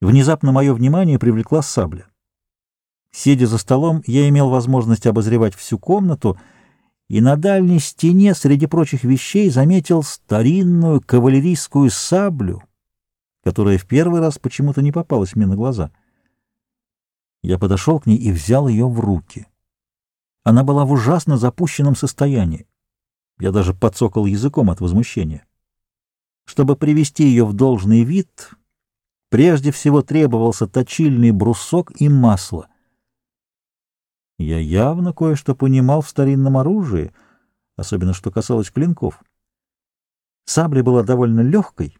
Внезапно мое внимание привлекла сабля. Сидя за столом, я имел возможность обозревать всю комнату и на дальней стене среди прочих вещей заметил старинную кавалерийскую саблю, которая в первый раз почему-то не попалась мне на глаза. Я подошел к ней и взял ее в руки. Она была в ужасно запущенном состоянии. Я даже подсокал языком от возмущения. Чтобы привести ее в должный вид, прежде всего требовался точильный брусок и масло. Я явно кое-что понимал в старинном оружии, особенно что касалось клинков. Сабля была довольно легкой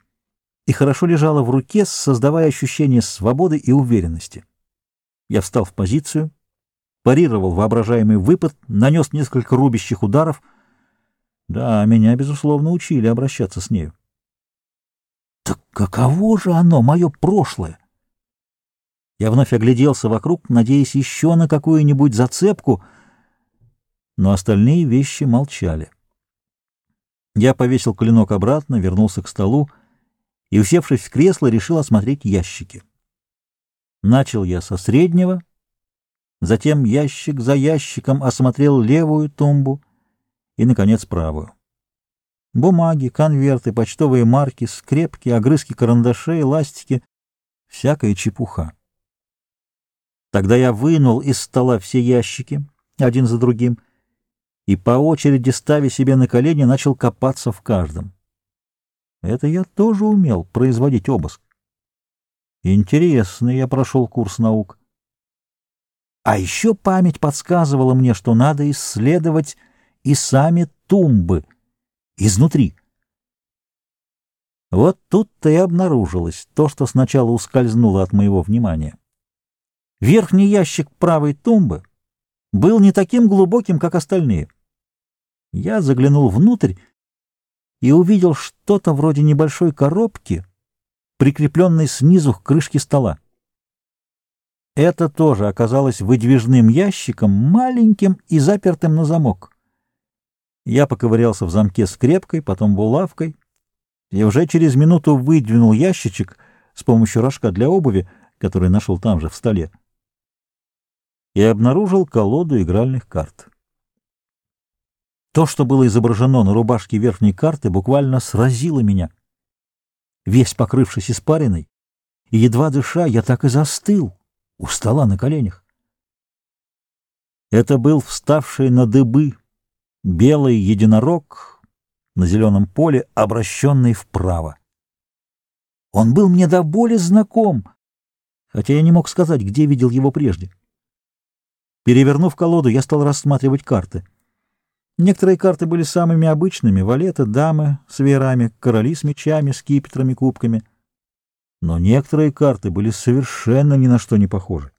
и хорошо лежала в руке, создавая ощущение свободы и уверенности. Я встал в позицию, парировал воображаемый выпад, нанес несколько рубящих ударов. Да, меня, безусловно, учили обращаться с нею. Так каково же оно, мое прошлое? Я вновь огляделся вокруг, надеясь еще на какую-нибудь зацепку, но остальные вещи молчали. Я повесил клинок обратно, вернулся к столу и, усевшись в кресло, решил осмотреть ящики. Начал я со среднего, затем ящик за ящиком осмотрел левую тумбу и, наконец, правую. Бумаги, конверты, почтовые марки, скрепки, огрызки карандашей, ластики — всякая чепуха. Тогда я вынул из стола все ящики, один за другим, и по очереди, ставя себе на колени, начал копаться в каждом. Это я тоже умел производить обыск. Интересно, я прошел курс наук. А еще память подсказывала мне, что надо исследовать и сами тумбы изнутри. Вот тут-то и обнаружилось то, что сначала ускользнуло от моего внимания. Верхний ящик правой тумбы был не таким глубоким, как остальные. Я заглянул внутрь и увидел что-то вроде небольшой коробки, прикрепленной снизу к крышке стола. Это тоже оказалось выдвижным ящиком, маленьким и запертым на замок. Я поковырялся в замке скрепкой, потом булавкой, и уже через минуту выдвинул ящичек с помощью рожка для обуви, который нашел там же, в столе и обнаружил колоду игральных карт. То, что было изображено на рубашке верхней карты, буквально сразило меня. Весь покрывшись испариной, и едва дыша, я так и застыл у стола на коленях. Это был вставший на дыбы белый единорог на зеленом поле, обращенный вправо. Он был мне до боли знаком, хотя я не мог сказать, где видел его прежде. Перевернув колоду, я стал рассматривать карты. Некоторые карты были самыми обычными — валеты, дамы с веерами, короли с мечами, скипетрами, кубками. Но некоторые карты были совершенно ни на что не похожи.